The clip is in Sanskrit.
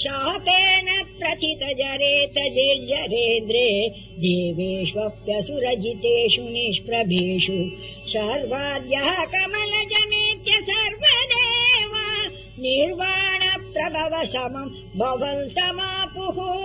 शापेन प्रथित जरेत जिर्जरेन्द्रे देवेष्वप्यसुरजितेषु निष्प्रभेषु। सर्वाद्यः कमलजमेत्य सर्वदेव निर्वाण प्रभव समम् भवन्तमापुः।